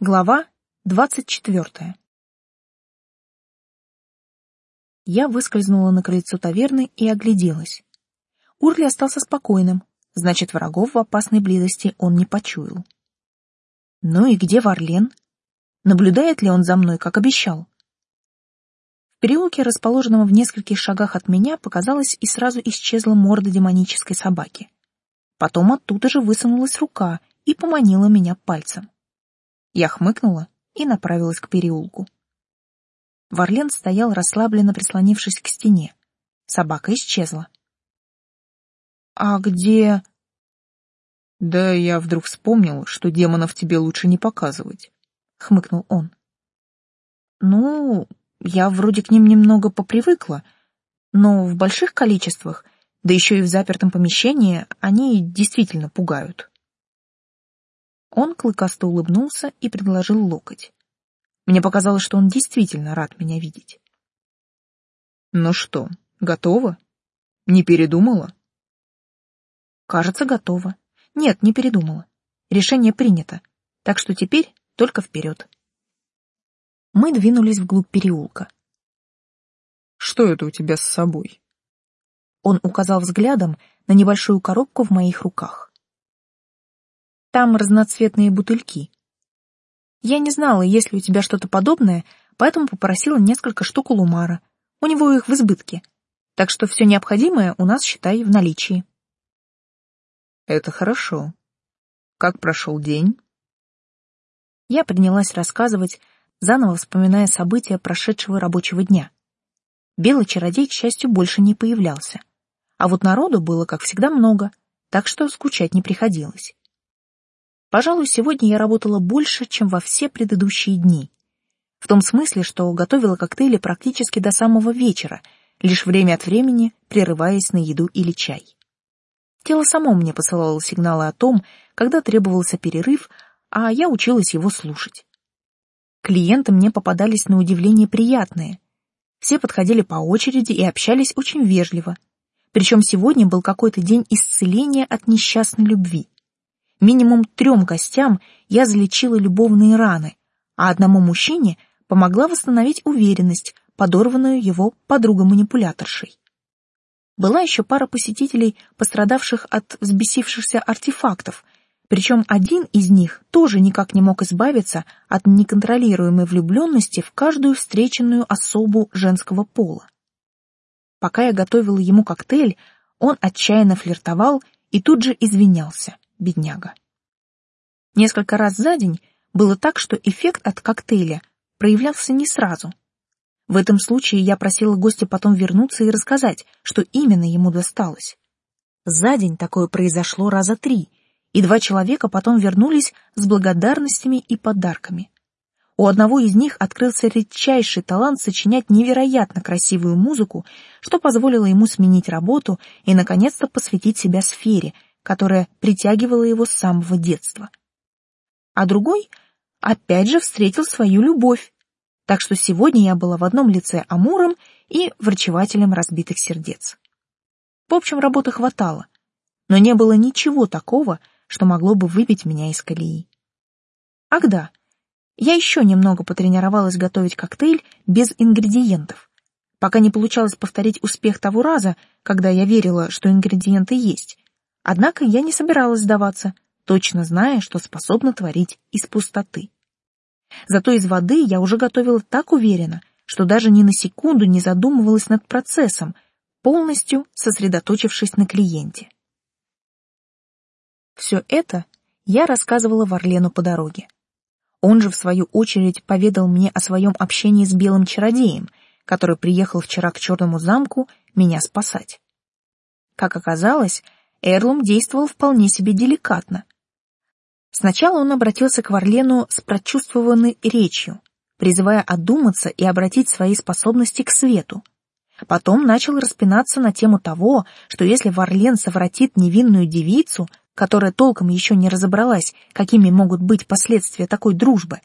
Глава двадцать четвертая. Я выскользнула на крыльцо таверны и огляделась. Урли остался спокойным, значит, врагов в опасной близости он не почуял. Ну и где Варлен? Наблюдает ли он за мной, как обещал? В переулке, расположенном в нескольких шагах от меня, показалась и сразу исчезла морда демонической собаки. Потом оттуда же высунулась рука и поманила меня пальцем. Я хмыкнула и направилась к переулку. Варлен стоял расслабленно прислонившись к стене. Собака исчезла. «А где...» «Да я вдруг вспомнил, что демонов тебе лучше не показывать», — хмыкнул он. «Ну, я вроде к ним немного попривыкла, но в больших количествах, да еще и в запертом помещении, они действительно пугают». Он клыкасто улыбнулся и предложил локоть. Мне показалось, что он действительно рад меня видеть. «Ну что, готова? Не передумала?» «Кажется, готова. Нет, не передумала. Решение принято, так что теперь только вперед». Мы двинулись вглубь переулка. «Что это у тебя с собой?» Он указал взглядом на небольшую коробку в моих руках. Там разноцветные бутыльки. Я не знала, есть ли у тебя что-то подобное, поэтому попросила несколько штук у Лумара. У него их в избытке. Так что все необходимое у нас, считай, в наличии. Это хорошо. Как прошел день? Я принялась рассказывать, заново вспоминая события прошедшего рабочего дня. Белый чародей, к счастью, больше не появлялся. А вот народу было, как всегда, много, так что скучать не приходилось. Пожалуй, сегодня я работала больше, чем во все предыдущие дни. В том смысле, что готовила коктейли практически до самого вечера, лишь время от времени прерываясь на еду или чай. Тело само мне посылало сигналы о том, когда требовался перерыв, а я училась его слушать. Клиенты мне попадались на удивление приятные. Все подходили по очереди и общались очень вежливо. Причем сегодня был какой-то день исцеления от несчастной любви. Минимум трем гостям я залечила любовные раны, а одному мужчине помогла восстановить уверенность, подорванную его подругой-манипуляторшей. Была еще пара посетителей, пострадавших от взбесившихся артефактов, причем один из них тоже никак не мог избавиться от неконтролируемой влюбленности в каждую встреченную особу женского пола. Пока я готовила ему коктейль, он отчаянно флиртовал и тут же извинялся бедняга. Несколько раз за день было так, что эффект от коктейля проявлялся не сразу. В этом случае я просила гостя потом вернуться и рассказать, что именно ему досталось. За день такое произошло раза три, и два человека потом вернулись с благодарностями и подарками. У одного из них открылся редчайший талант сочинять невероятно красивую музыку, что позволило ему сменить работу и, наконец-то, посвятить себя сфере — которая притягивала его с самого детства. А другой опять же встретил свою любовь, так что сегодня я была в одном лице Амуром и врачевателем разбитых сердец. В общем, работы хватало, но не было ничего такого, что могло бы выбить меня из колеи. Ах да, я еще немного потренировалась готовить коктейль без ингредиентов, пока не получалось повторить успех того раза, когда я верила, что ингредиенты есть, Однако я не собиралась сдаваться, точно зная, что способна творить из пустоты. Зато из воды я уже готовила так уверенно, что даже ни на секунду не задумывалась над процессом, полностью сосредоточившись на клиенте. Все это я рассказывала Варлену по дороге. Он же, в свою очередь, поведал мне о своем общении с белым чародеем, который приехал вчера к черному замку меня спасать. Как оказалось, Эрлум действовал вполне себе деликатно. Сначала он обратился к Варлену с прочувствованной речью, призывая одуматься и обратить свои способности к свету. Потом начал распинаться на тему того, что если Варлен совратит невинную девицу, которая толком еще не разобралась, какими могут быть последствия такой дружбы,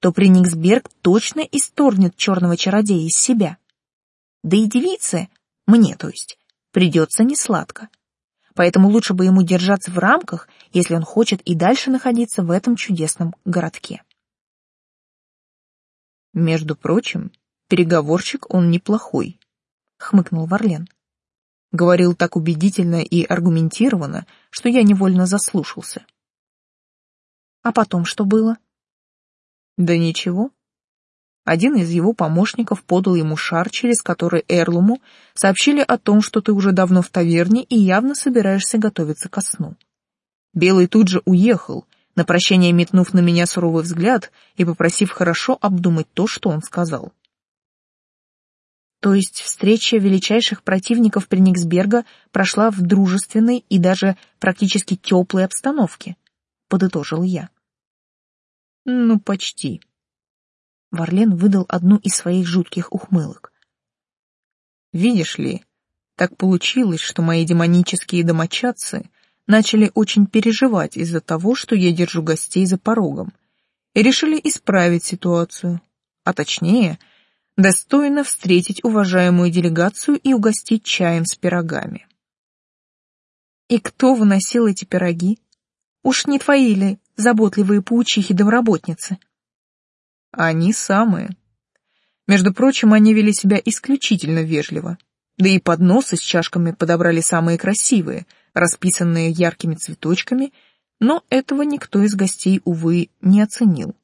то Прениксберг точно исторгнет черного чародея из себя. Да и девице, мне то есть, придется несладко поэтому лучше бы ему держаться в рамках, если он хочет и дальше находиться в этом чудесном городке. Между прочим, переговорщик он неплохой, хмыкнул Варлен. Говорил так убедительно и аргументированно, что я невольно заслушался. А потом что было? Да ничего. Один из его помощников подал ему шар, через который Эрлуму сообщили о том, что ты уже давно в таверне и явно собираешься готовиться ко сну. Белый тут же уехал, на прощание метнув на меня суровый взгляд и попросив хорошо обдумать то, что он сказал. То есть встреча величайших противников Прениксберга прошла в дружественной и даже практически теплой обстановке, подытожил я. Ну, почти. Варлен выдал одну из своих жутких ухмылок. Видишь ли, так получилось, что мои демонические домочадцы начали очень переживать из-за того, что я держу гостей за порогом, и решили исправить ситуацию, а точнее, достойно встретить уважаемую делегацию и угостить чаем с пирогами. И кто выносил эти пироги? Уж не твои ли заботливые паучихи-домработницы. Они самые. Между прочим, они вели себя исключительно вежливо. Да и подносы с чашками подобрали самые красивые, расписанные яркими цветочками, но этого никто из гостей, увы, не оценил.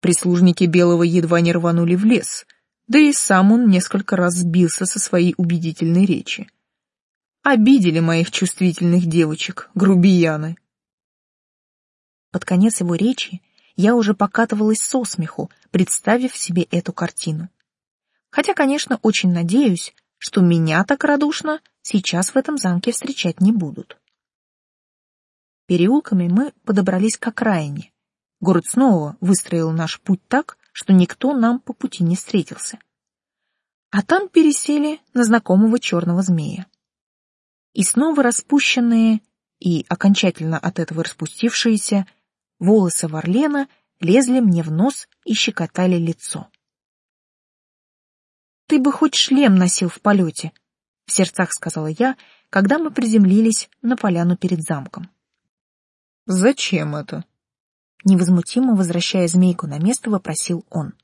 Прислужники Белого едва не рванули в лес, да и сам он несколько раз сбился со своей убедительной речи. Обидели моих чувствительных девочек, грубияны. Под конец его речи я уже покатывалась со смеху, представив себе эту картину. Хотя, конечно, очень надеюсь, что меня так радушно сейчас в этом замке встречать не будут. Переулками мы подобрались к окраине. Город снова выстроил наш путь так, что никто нам по пути не встретился. А там пересели на знакомого черного змея. И снова распущенные и окончательно от этого распустившиеся Волосы Варлена лезли мне в нос и щекотали лицо. «Ты бы хоть шлем носил в полете», — в сердцах сказала я, когда мы приземлились на поляну перед замком. «Зачем это?» Невозмутимо возвращая змейку на место, вопросил он.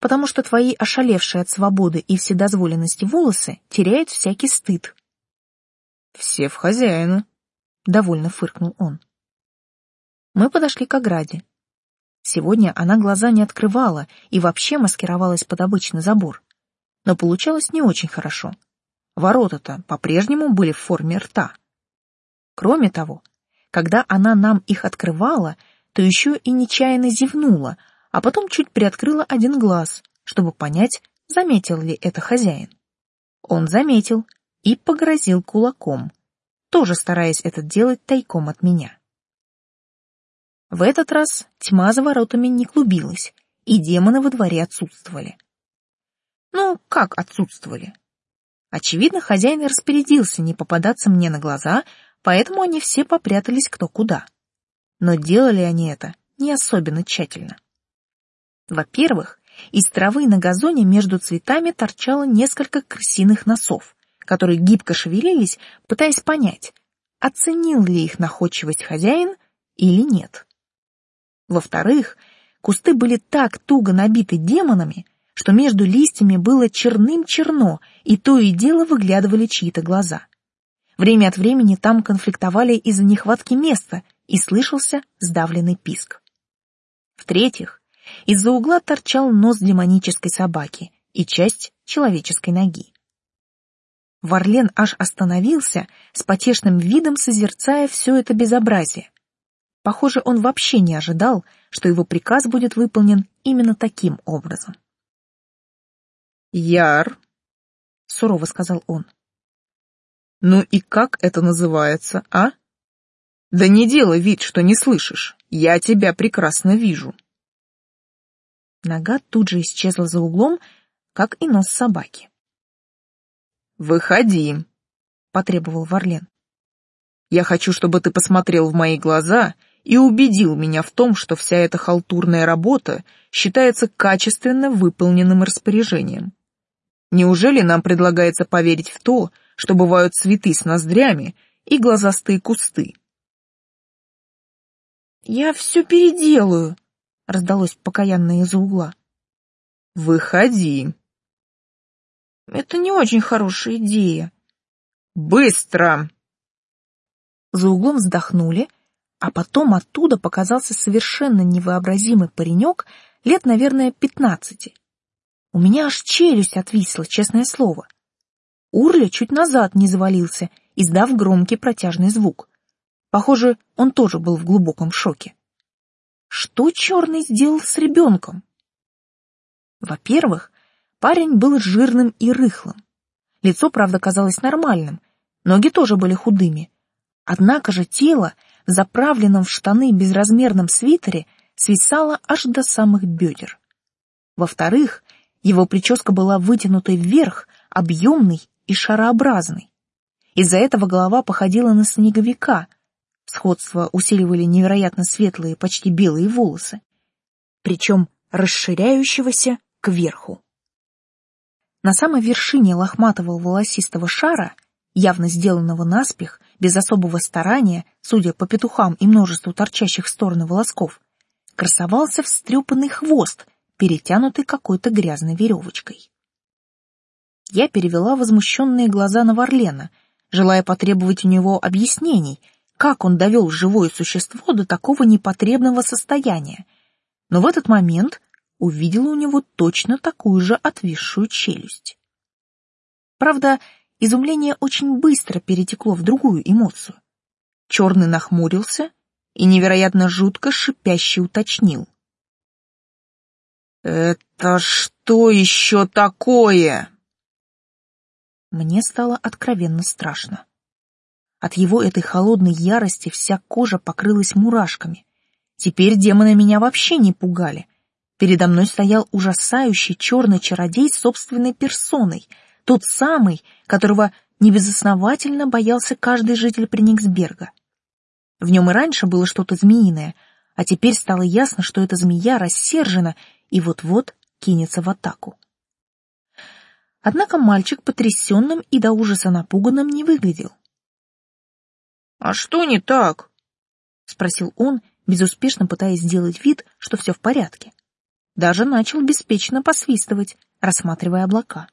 «Потому что твои ошалевшие от свободы и вседозволенности волосы теряют всякий стыд». «Все в хозяина», — довольно фыркнул он. Мы подошли к ограде. Сегодня она глаза не открывала и вообще маскировалась под обычный забор. Но получалось не очень хорошо. Ворота-то по-прежнему были в форме рта. Кроме того, когда она нам их открывала, то еще и нечаянно зевнула, а потом чуть приоткрыла один глаз, чтобы понять, заметил ли это хозяин. Он заметил и погрозил кулаком, тоже стараясь это делать тайком от меня. В этот раз тьма за воротами не клубилась, и демоны во дворе отсутствовали. Ну, как отсутствовали? Очевидно, хозяин распорядился не попадаться мне на глаза, поэтому они все попрятались кто куда. Но делали они это не особенно тщательно. Во-первых, из травы на газоне между цветами торчало несколько крысиных носов, которые гибко шевелились, пытаясь понять, оценил ли их находчивость хозяин или нет. Во-вторых, кусты были так туго набиты демонами, что между листьями было черным-черно, и то и дело выглядывали чьи-то глаза. Время от времени там конфликтовали из-за нехватки места, и слышался сдавленный писк. В-третьих, из-за угла торчал нос демонической собаки и часть человеческой ноги. Варлен аж остановился, с потешным видом созерцая все это безобразие. Похоже, он вообще не ожидал, что его приказ будет выполнен именно таким образом. «Яр», — сурово сказал он. «Ну и как это называется, а? Да не делай вид, что не слышишь. Я тебя прекрасно вижу». Нога тут же исчезла за углом, как и нос собаки. «Выходи», — потребовал Варлен. «Я хочу, чтобы ты посмотрел в мои глаза и убедил меня в том, что вся эта халтурная работа считается качественно выполненным распоряжением. Неужели нам предлагается поверить в то, что бывают цветы с ноздрями и глазастые кусты? «Я все переделаю», — раздалось покаянное из-за угла. «Выходи». «Это не очень хорошая идея». «Быстро!» За углом вздохнули, а потом оттуда показался совершенно невообразимый паренек лет, наверное, пятнадцати. У меня аж челюсть отвисла, честное слово. Урля чуть назад не завалился, издав громкий протяжный звук. Похоже, он тоже был в глубоком шоке. Что черный сделал с ребенком? Во-первых, парень был жирным и рыхлым. Лицо, правда, казалось нормальным, ноги тоже были худыми. Однако же тело, заправленном в штаны безразмерном свитере, свисало аж до самых бедер. Во-вторых, его прическа была вытянутой вверх, объемной и шарообразной. Из-за этого голова походила на снеговика, Сходство усиливали невероятно светлые, почти белые волосы, причем расширяющегося кверху. На самой вершине лохматого волосистого шара, явно сделанного наспех, без особого старания, судя по петухам и множеству торчащих в стороны волосков, красовался встрепанный хвост, перетянутый какой-то грязной веревочкой. Я перевела возмущенные глаза на Варлена, желая потребовать у него объяснений — как он довел живое существо до такого непотребного состояния, но в этот момент увидела у него точно такую же отвисшую челюсть. Правда, изумление очень быстро перетекло в другую эмоцию. Черный нахмурился и невероятно жутко шипяще уточнил. «Это что еще такое?» Мне стало откровенно страшно. От его этой холодной ярости вся кожа покрылась мурашками. Теперь демоны меня вообще не пугали. Передо мной стоял ужасающий черный чародей собственной персоной, тот самый, которого небезосновательно боялся каждый житель Прениксберга. В нем и раньше было что-то змеиное, а теперь стало ясно, что эта змея рассержена и вот-вот кинется в атаку. Однако мальчик потрясенным и до ужаса напуганным не выглядел. «А что не так?» — спросил он, безуспешно пытаясь сделать вид, что все в порядке. Даже начал беспечно посвистывать, рассматривая облака.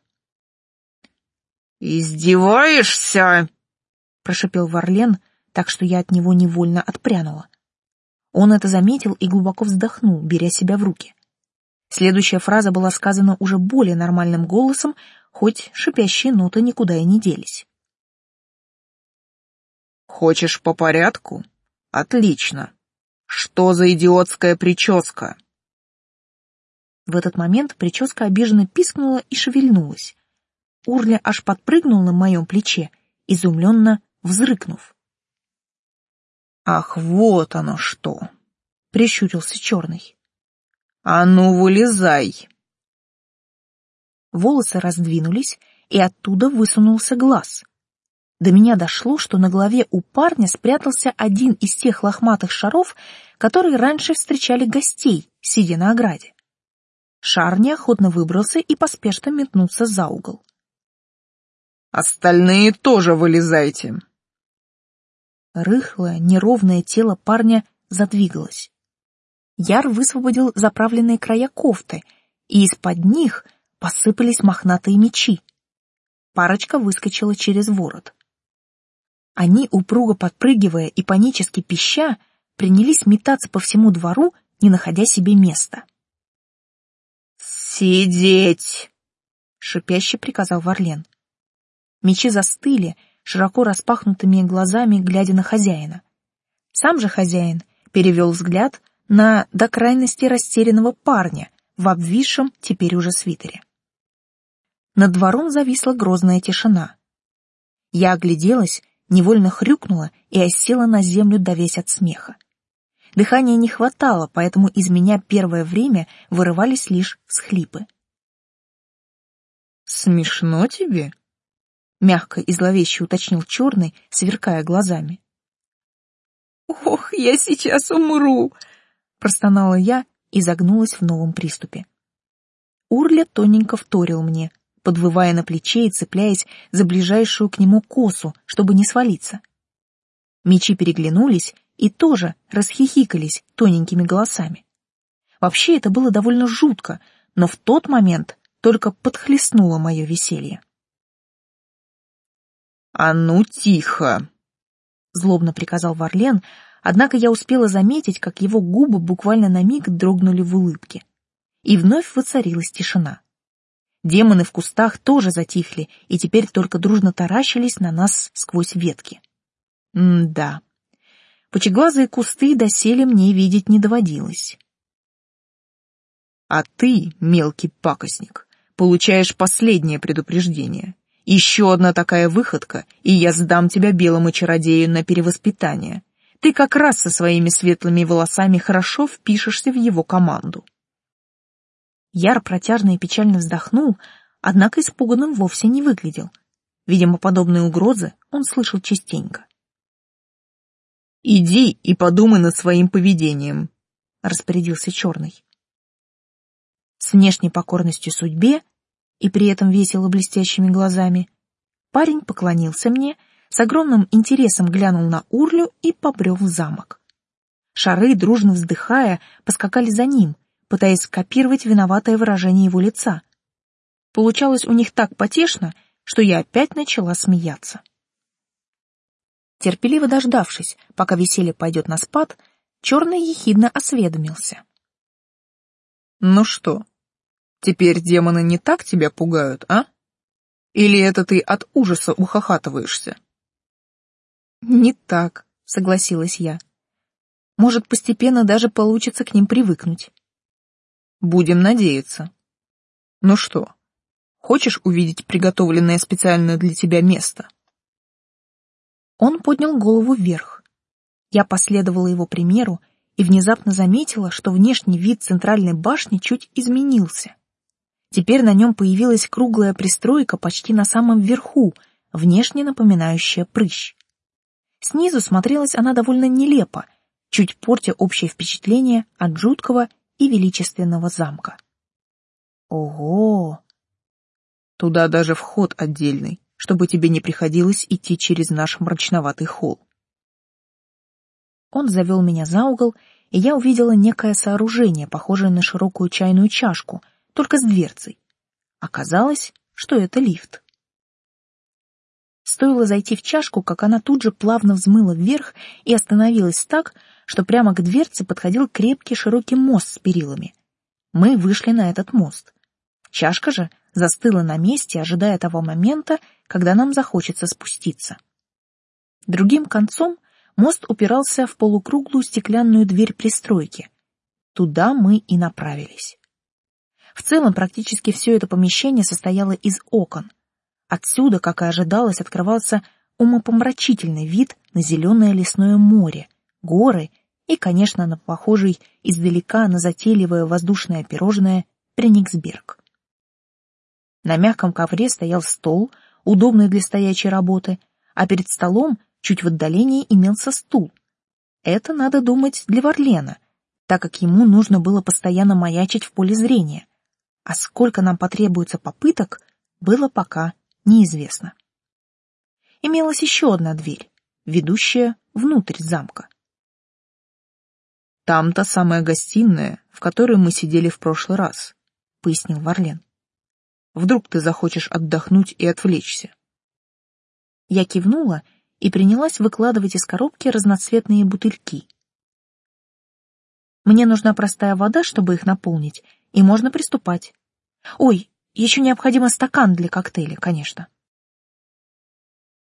«Издеваешься?» — прошипел Варлен, так что я от него невольно отпрянула. Он это заметил и глубоко вздохнул, беря себя в руки. Следующая фраза была сказана уже более нормальным голосом, хоть шипящие ноты никуда и не делись. Хочешь по порядку? Отлично. Что за идиотская прическа? В этот момент прическа обиженно пискнула и шевельнулась. Урля аж подпрыгнул на моем плече, изумленно взрыкнув. «Ах, вот оно что!» — прищурился черный. «А ну, вылезай!» Волосы раздвинулись, и оттуда высунулся глаз. До меня дошло, что на голове у парня спрятался один из тех лохматых шаров, которые раньше встречали гостей, сидя на ограде. Шар неохотно выбрался и поспешно метнулся за угол. «Остальные тоже вылезайте!» Рыхлое, неровное тело парня задвигалось. Яр высвободил заправленные края кофты, и из-под них посыпались мохнатые мечи. Парочка выскочила через ворот. Они, упруго подпрыгивая и панически пища, принялись метаться по всему двору, не находя себе места. «Сидеть!» — шипяще приказал Варлен. Мечи застыли, широко распахнутыми глазами, глядя на хозяина. Сам же хозяин перевел взгляд на до крайности растерянного парня в обвисшем теперь уже свитере. Над двором зависла грозная тишина. Я огляделась невольно хрюкнула и осела на землю, давясь от смеха. Дыхания не хватало, поэтому из меня первое время вырывались лишь всхлипы. «Смешно тебе?» — мягко и зловеще уточнил черный, сверкая глазами. «Ох, я сейчас умру!» — простонала я и загнулась в новом приступе. Урля тоненько вторил мне, подвывая на плече и цепляясь за ближайшую к нему косу, чтобы не свалиться. Мечи переглянулись и тоже расхихикались тоненькими голосами. Вообще это было довольно жутко, но в тот момент только подхлестнуло мое веселье. «А ну тихо!» — злобно приказал Варлен, однако я успела заметить, как его губы буквально на миг дрогнули в улыбке. И вновь воцарилась тишина. Демоны в кустах тоже затихли и теперь только дружно таращились на нас сквозь ветки. М-да. Пучеглазые кусты доселе мне видеть не доводилось. А ты, мелкий пакостник, получаешь последнее предупреждение. Еще одна такая выходка, и я сдам тебя белому чародею на перевоспитание. Ты как раз со своими светлыми волосами хорошо впишешься в его команду. Яр протяжно и печально вздохнул, однако испуганным вовсе не выглядел. Видимо, подобные угрозы он слышал частенько. «Иди и подумай над своим поведением», — распорядился Черный. С внешней покорностью судьбе и при этом весело блестящими глазами, парень поклонился мне, с огромным интересом глянул на урлю и побрел в замок. Шары, дружно вздыхая, поскакали за ним, пытаясь скопировать виноватое выражение его лица. Получалось у них так потешно, что я опять начала смеяться. Терпеливо дождавшись, пока веселье пойдет на спад, черный ехидно осведомился. «Ну что, Теперь демоны не так тебя пугают, а? Или это ты от ужаса ухахатываешься? Не так, согласилась я. Может, постепенно даже получится к ним привыкнуть. Будем надеяться. Ну что, хочешь увидеть приготовленное специально для тебя место? Он поднял голову вверх. Я последовала его примеру и внезапно заметила, что внешний вид центральной башни чуть изменился. Теперь на нем появилась круглая пристройка почти на самом верху, внешне напоминающая прыщ. Снизу смотрелась она довольно нелепо, чуть портя общее впечатление от жуткого и величественного замка. Ого! Туда даже вход отдельный, чтобы тебе не приходилось идти через наш мрачноватый холл. Он завел меня за угол, и я увидела некое сооружение, похожее на широкую чайную чашку, только с дверцей. Оказалось, что это лифт. Стоило зайти в чашку, как она тут же плавно взмыла вверх и остановилась так, что прямо к дверце подходил крепкий широкий мост с перилами. Мы вышли на этот мост. Чашка же застыла на месте, ожидая того момента, когда нам захочется спуститься. Другим концом мост упирался в полукруглую стеклянную дверь пристройки. Туда мы и направились. В целом, практически все это помещение состояло из окон. Отсюда, как и ожидалось, открывался умопомрачительный вид на зеленое лесное море, горы и, конечно, на похожий издалека на затейливое воздушное пирожное Прениксберг. На мягком ковре стоял стол, удобный для стоячей работы, а перед столом, чуть в отдалении, имелся стул. Это, надо думать, для Варлена, так как ему нужно было постоянно маячить в поле зрения а сколько нам потребуется попыток, было пока неизвестно. Имелась еще одна дверь, ведущая внутрь замка. «Там та самая гостиная, в которой мы сидели в прошлый раз», — пояснил Варлен. «Вдруг ты захочешь отдохнуть и отвлечься?» Я кивнула и принялась выкладывать из коробки разноцветные бутыльки. Мне нужна простая вода, чтобы их наполнить, и можно приступать. Ой, еще необходимо стакан для коктейля, конечно.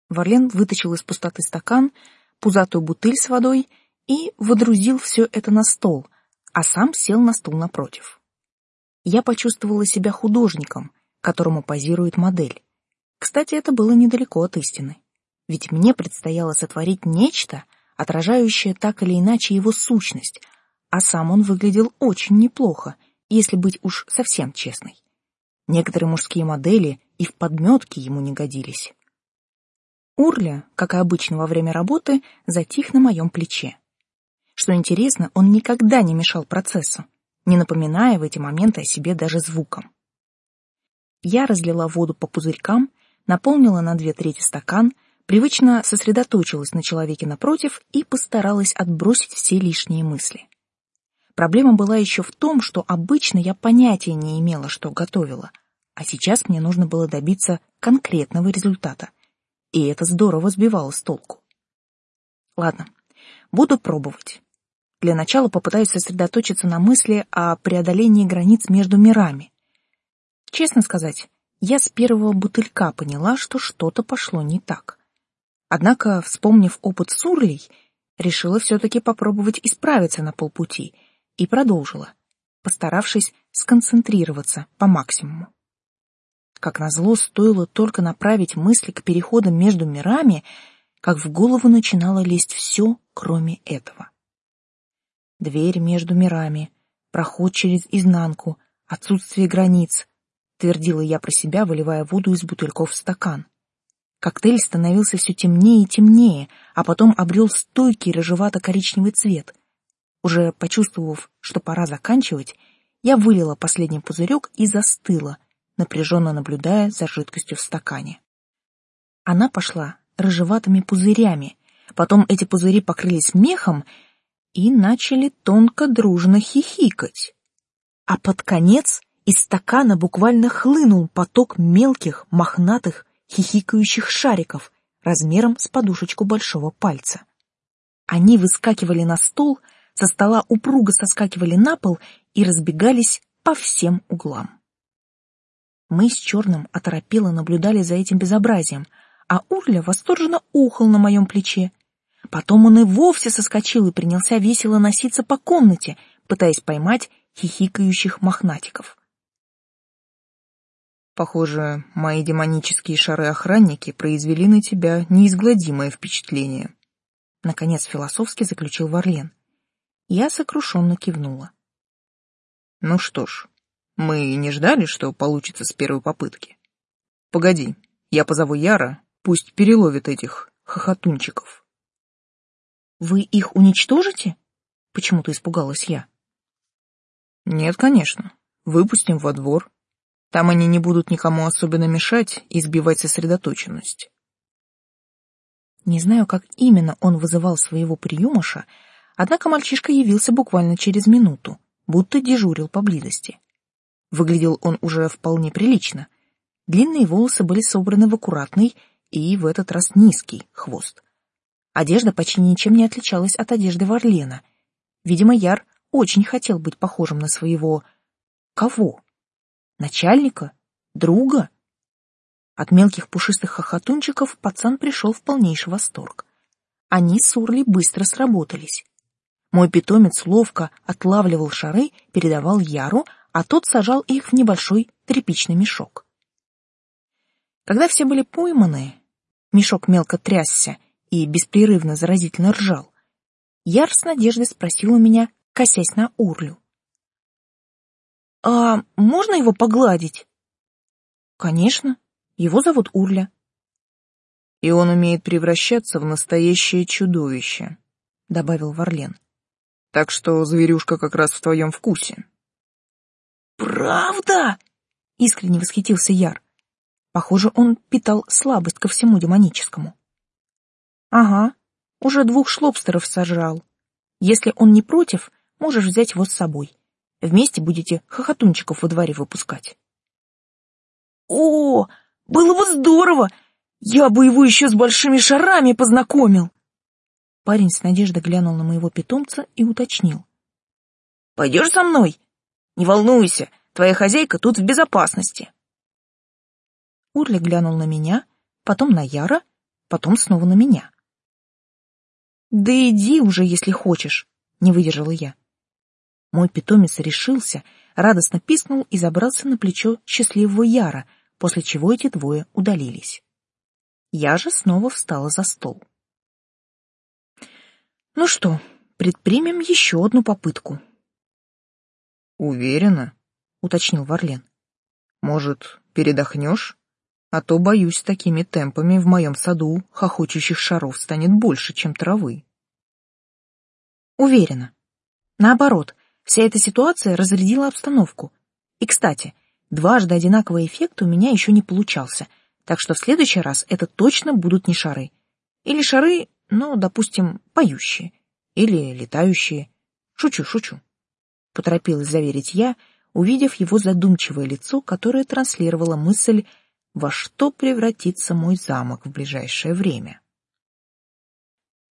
Варлен вытащил из пустоты стакан, пузатую бутыль с водой и водрузил все это на стол, а сам сел на стул напротив. Я почувствовала себя художником, которому позирует модель. Кстати, это было недалеко от истины. Ведь мне предстояло сотворить нечто, отражающее так или иначе его сущность, а сам он выглядел очень неплохо — если быть уж совсем честной. Некоторые мужские модели и в подметке ему не годились. Урля, как и обычно во время работы, затих на моем плече. Что интересно, он никогда не мешал процессу, не напоминая в эти моменты о себе даже звуком. Я разлила воду по пузырькам, наполнила на две трети стакан, привычно сосредоточилась на человеке напротив и постаралась отбросить все лишние мысли. Проблема была еще в том, что обычно я понятия не имела, что готовила, а сейчас мне нужно было добиться конкретного результата, и это здорово сбивало с толку. Ладно, буду пробовать. Для начала попытаюсь сосредоточиться на мысли о преодолении границ между мирами. Честно сказать, я с первого бутылька поняла, что что-то пошло не так. Однако, вспомнив опыт Сурлей, решила все-таки попробовать исправиться на полпути и продолжила, постаравшись сконцентрироваться по максимуму. Как назло, стоило только направить мысли к переходам между мирами, как в голову начинало лезть все, кроме этого дверь между мирами, проход через изнанку, отсутствие границ, твердила я про себя, выливая воду из бутыльков в стакан. Коктейль становился все темнее и темнее, а потом обрел стойкий рыжевато-коричневый цвет. Уже почувствовав, что пора заканчивать, я вылила последний пузырек и застыла, напряженно наблюдая за жидкостью в стакане. Она пошла рыжеватыми пузырями, потом эти пузыри покрылись мехом, и начали тонко дружно хихикать. А под конец из стакана буквально хлынул поток мелких, мохнатых, хихикающих шариков размером с подушечку большого пальца. Они выскакивали на стол, со стола упруго соскакивали на пол и разбегались по всем углам. Мы с Черным оторопело наблюдали за этим безобразием, а Урля восторженно ухал на моем плече, Потом он и вовсе соскочил и принялся весело носиться по комнате, пытаясь поймать хихикающих мохнатиков. Похоже, мои демонические шары-охранники произвели на тебя неизгладимое впечатление. Наконец философски заключил Варлен. Я сокрушенно кивнула. Ну что ж, мы не ждали, что получится с первой попытки. Погоди, я позову Яра, пусть переловит этих хохотунчиков. Вы их уничтожите? Почему-то испугалась я. Нет, конечно. Выпустим во двор. Там они не будут никому особенно мешать и сбивать сосредоточенность. Не знаю, как именно он вызывал своего приемыша, однако мальчишка явился буквально через минуту, будто дежурил поблизости. Выглядел он уже вполне прилично. Длинные волосы были собраны в аккуратный и в этот раз низкий хвост. Одежда почти ничем не отличалась от одежды Варлена. Видимо, Яр очень хотел быть похожим на своего... Кого? Начальника? Друга? От мелких пушистых хохотунчиков пацан пришел в полнейший восторг. Они с Урли быстро сработались. Мой питомец ловко отлавливал шары, передавал Яру, а тот сажал их в небольшой тряпичный мешок. Когда все были пойманы, мешок мелко трясся, и беспрерывно заразительно ржал, Яр с надеждой спросил у меня, косясь на Урлю. «А можно его погладить?» «Конечно. Его зовут Урля». «И он умеет превращаться в настоящее чудовище», — добавил Варлен. «Так что зверюшка как раз в твоем вкусе». «Правда?» — искренне восхитился Яр. Похоже, он питал слабость ко всему демоническому. Ага, уже двух шлобстеров сожрал. Если он не против, можешь взять его с собой. Вместе будете хохотунчиков во дворе выпускать. О, было бы здорово! Я бы его еще с большими шарами познакомил. Парень с надеждой глянул на моего питомца и уточнил. Пойдешь со мной? Не волнуйся, твоя хозяйка тут в безопасности. Урли глянул на меня, потом на Яра, потом снова на меня. Да иди уже, если хочешь, не выдержала я. Мой питомец решился, радостно пискнул и забрался на плечо счастливого Яра, после чего эти двое удалились. Я же снова встала за стол. Ну что, предпримем еще одну попытку. Уверена, уточнил Варлен. Может, передохнешь? А то, боюсь, такими темпами в моем саду хохочущих шаров станет больше, чем травы. Уверена. Наоборот, вся эта ситуация разрядила обстановку. И, кстати, дважды одинаковый эффект у меня еще не получался, так что в следующий раз это точно будут не шары. Или шары, ну, допустим, поющие. Или летающие. Шучу, шучу. — поторопилась заверить я, увидев его задумчивое лицо, которое транслировало мысль, во что превратится мой замок в ближайшее время.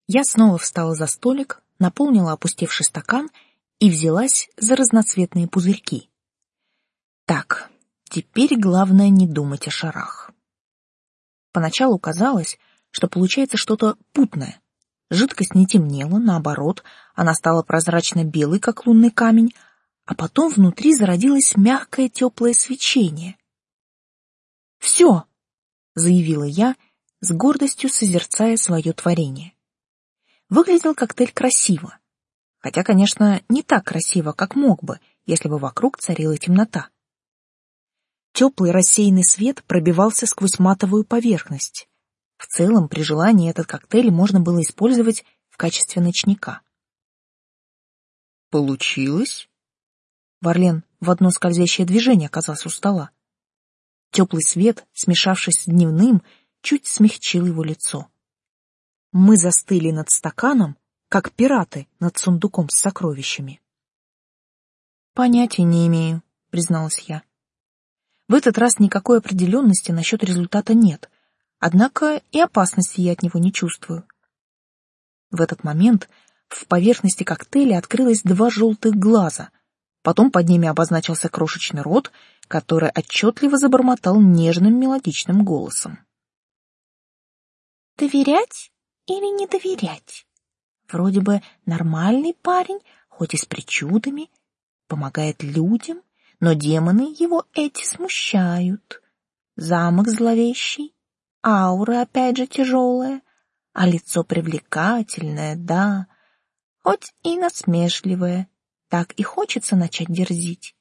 Я снова встала за столик, наполнила опустевший стакан и взялась за разноцветные пузырьки. Так, теперь главное не думать о шарах. Поначалу казалось, что получается что-то путное. Жидкость не темнела, наоборот, она стала прозрачно-белой, как лунный камень, а потом внутри зародилось мягкое теплое свечение. «Все!» — заявила я, с гордостью созерцая свое творение. Выглядел коктейль красиво, хотя, конечно, не так красиво, как мог бы, если бы вокруг царила темнота. Теплый рассеянный свет пробивался сквозь матовую поверхность. В целом, при желании этот коктейль можно было использовать в качестве ночника. Получилось? Варлен в одно скользящее движение оказался у стола. Теплый свет, смешавшись с дневным, чуть смягчил его лицо. Мы застыли над стаканом, как пираты над сундуком с сокровищами. Понятия не имею, призналась я. В этот раз никакой определенности насчет результата нет, однако и опасности я от него не чувствую. В этот момент в поверхности коктейля открылось два желтых глаза. Потом под ними обозначился крошечный рот, который отчетливо забормотал нежным мелодичным голосом. «Доверять или не доверять? Вроде бы нормальный парень, хоть и с причудами, помогает людям, но демоны его эти смущают. Замок зловещий, аура опять же тяжелая, а лицо привлекательное, да, хоть и насмешливое, так и хочется начать дерзить.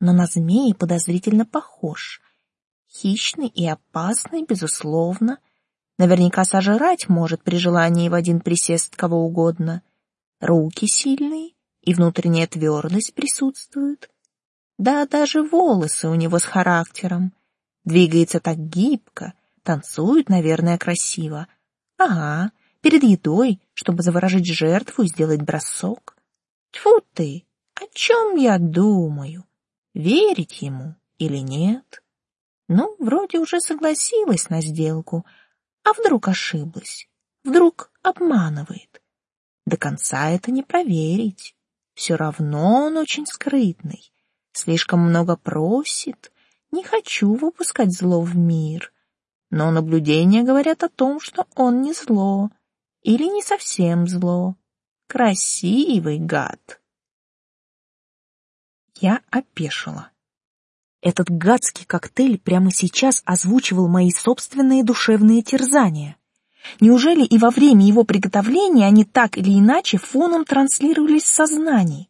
Но на змеи подозрительно похож. Хищный и опасный, безусловно. Наверняка сожрать может при желании в один присест кого угодно. Руки сильные и внутренняя твердость присутствуют. Да даже волосы у него с характером. Двигается так гибко, танцует, наверное, красиво. Ага, перед едой, чтобы заворожить жертву и сделать бросок. Тьфу ты, о чем я думаю? Верить ему или нет? Ну, вроде уже согласилась на сделку, а вдруг ошиблась? Вдруг обманывает? До конца это не проверить. Все равно он очень скрытный, слишком много просит, не хочу выпускать зло в мир. Но наблюдения говорят о том, что он не зло, или не совсем зло. Красивый гад. Я опешила. Этот гадский коктейль прямо сейчас озвучивал мои собственные душевные терзания. Неужели и во время его приготовления они так или иначе фоном транслировались в сознании?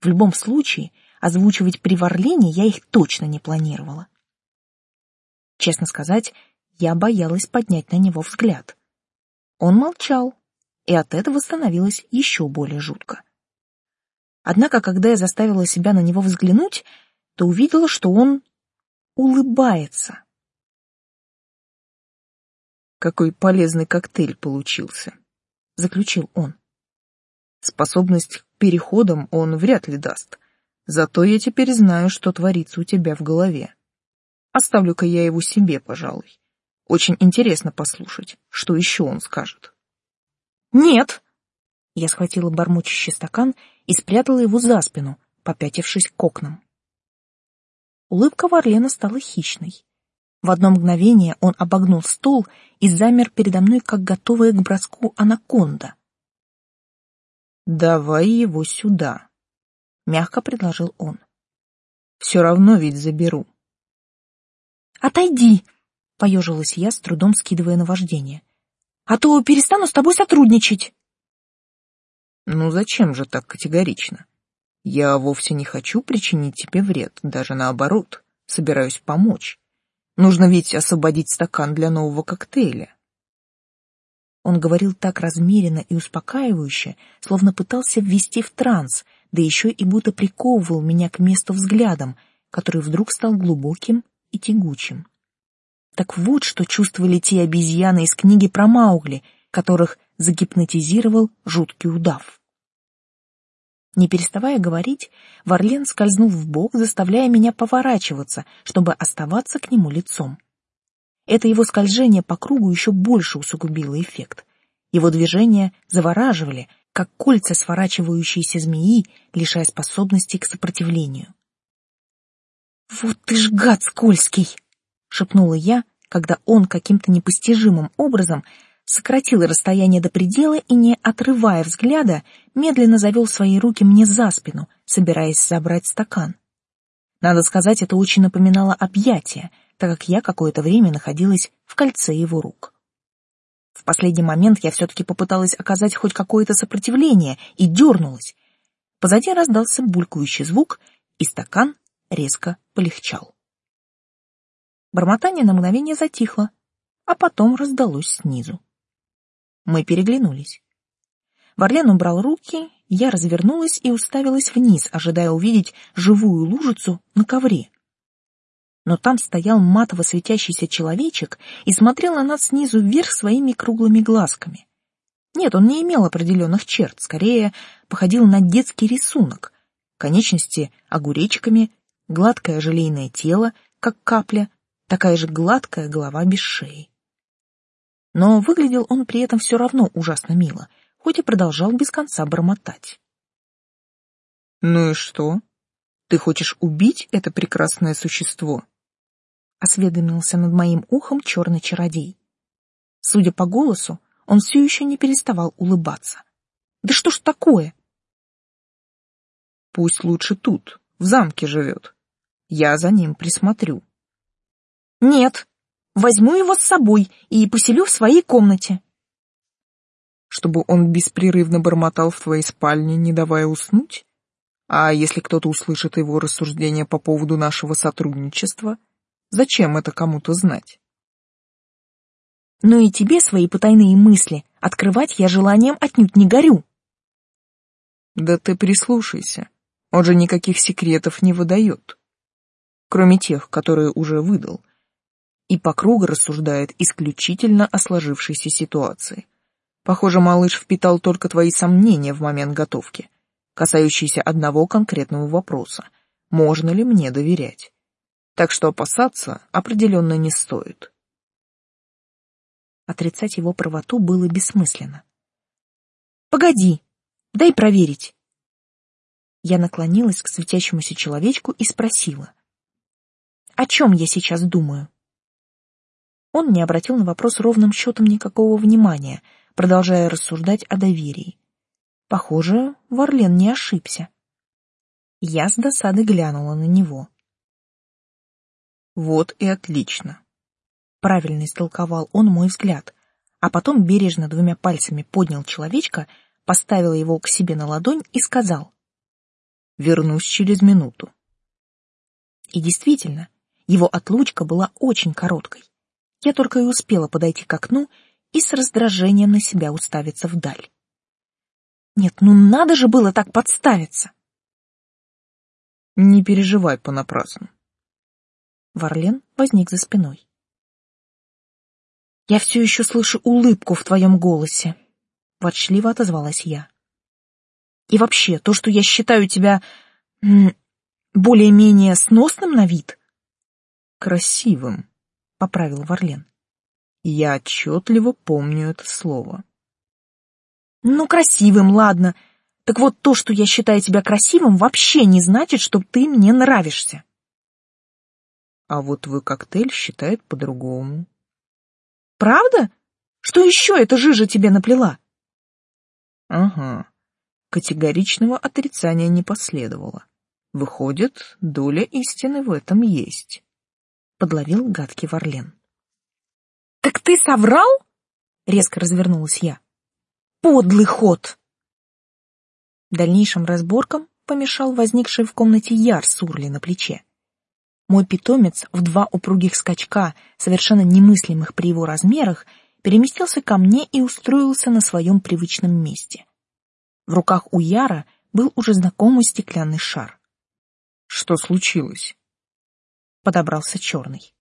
В любом случае, озвучивать при варлении я их точно не планировала. Честно сказать, я боялась поднять на него взгляд. Он молчал, и от этого становилось еще более жутко. Однако, когда я заставила себя на него взглянуть, то увидела, что он улыбается. Какой полезный коктейль получился, заключил он. Способность к переходам он вряд ли даст. Зато я теперь знаю, что творится у тебя в голове. Оставлю-ка я его себе, пожалуй. Очень интересно послушать, что еще он скажет. Нет. Я схватила бормочущий стакан и спрятала его за спину, попятившись к окнам. Улыбка Варлена стала хищной. В одно мгновение он обогнул стол и замер передо мной, как готовая к броску анаконда. «Давай его сюда», — мягко предложил он. «Все равно ведь заберу». «Отойди!» — поежилась я, с трудом скидывая наваждение. «А то перестану с тобой сотрудничать!» «Ну зачем же так категорично? Я вовсе не хочу причинить тебе вред, даже наоборот, собираюсь помочь. Нужно ведь освободить стакан для нового коктейля». Он говорил так размеренно и успокаивающе, словно пытался ввести в транс, да еще и будто приковывал меня к месту взглядом, который вдруг стал глубоким и тягучим. Так вот, что чувствовали те обезьяны из книги про Маугли, которых загипнотизировал жуткий удав. Не переставая говорить, Варлен скользнул в бок, заставляя меня поворачиваться, чтобы оставаться к нему лицом. Это его скольжение по кругу еще больше усугубило эффект. Его движения завораживали, как кольца сворачивающиеся змеи, лишая способности к сопротивлению. «Вот ты ж гад скользкий!» — шепнула я, когда он каким-то непостижимым образом сократил расстояние до предела и, не отрывая взгляда, медленно завел свои руки мне за спину, собираясь забрать стакан. Надо сказать, это очень напоминало объятие, так как я какое-то время находилась в кольце его рук. В последний момент я все-таки попыталась оказать хоть какое-то сопротивление и дернулась. Позади раздался булькающий звук, и стакан резко полегчал. Бормотание на мгновение затихло, а потом раздалось снизу. Мы переглянулись. Варлен убрал руки, я развернулась и уставилась вниз, ожидая увидеть живую лужицу на ковре. Но там стоял матово светящийся человечек и смотрел на нас снизу вверх своими круглыми глазками. Нет, он не имел определенных черт, скорее походил на детский рисунок. Конечности огуречками, гладкое желейное тело, как капля, такая же гладкая голова без шеи. Но выглядел он при этом все равно ужасно мило, хоть и продолжал без конца бормотать. «Ну и что? Ты хочешь убить это прекрасное существо?» — осведомился над моим ухом черный чародей. Судя по голосу, он все еще не переставал улыбаться. «Да что ж такое?» «Пусть лучше тут, в замке живет. Я за ним присмотрю». «Нет, возьму его с собой и поселю в своей комнате». «Чтобы он беспрерывно бормотал в твоей спальне, не давая уснуть? А если кто-то услышит его рассуждения по поводу нашего сотрудничества, зачем это кому-то знать?» «Ну и тебе свои потайные мысли открывать я желанием отнюдь не горю». «Да ты прислушайся, он же никаких секретов не выдает» кроме тех, которые уже выдал, и по кругу рассуждает исключительно о сложившейся ситуации. Похоже, малыш впитал только твои сомнения в момент готовки, касающиеся одного конкретного вопроса — можно ли мне доверять? Так что опасаться определенно не стоит. Отрицать его правоту было бессмысленно. «Погоди, дай проверить». Я наклонилась к светящемуся человечку и спросила — о чем я сейчас думаю? Он не обратил на вопрос ровным счетом никакого внимания, продолжая рассуждать о доверии. Похоже, Варлен не ошибся. Я с досады глянула на него. Вот и отлично. Правильно истолковал он мой взгляд, а потом бережно двумя пальцами поднял человечка, поставил его к себе на ладонь и сказал. Вернусь через минуту. И действительно, его отлучка была очень короткой. Я только и успела подойти к окну и с раздражением на себя уставиться вдаль. Нет, ну надо же было так подставиться. Не переживай понапрасну. Варлен возник за спиной. Я все еще слышу улыбку в твоем голосе, ворчливо отозвалась я. И вообще, то, что я считаю тебя более-менее сносным на вид, красивым, — поправил Варлен. Я отчетливо помню это слово. Ну, красивым, ладно. Так вот, то, что я считаю тебя красивым, вообще не значит, что ты мне нравишься. А вот вы коктейль считает по-другому. Правда? Что еще эта жижа тебе наплела? Ага. Категоричного отрицания не последовало. Выходит, доля истины в этом есть подловил гадкий Варлен. «Так ты соврал?» — резко развернулась я. «Подлый ход!» Дальнейшим разборкам помешал возникший в комнате яр с урли на плече. Мой питомец в два упругих скачка, совершенно немыслимых при его размерах, переместился ко мне и устроился на своем привычном месте. В руках у Яра был уже знакомый стеклянный шар. Что случилось? Подобрался черный.